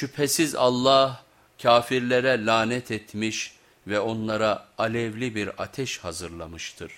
Şüphesiz Allah kafirlere lanet etmiş ve onlara alevli bir ateş hazırlamıştır.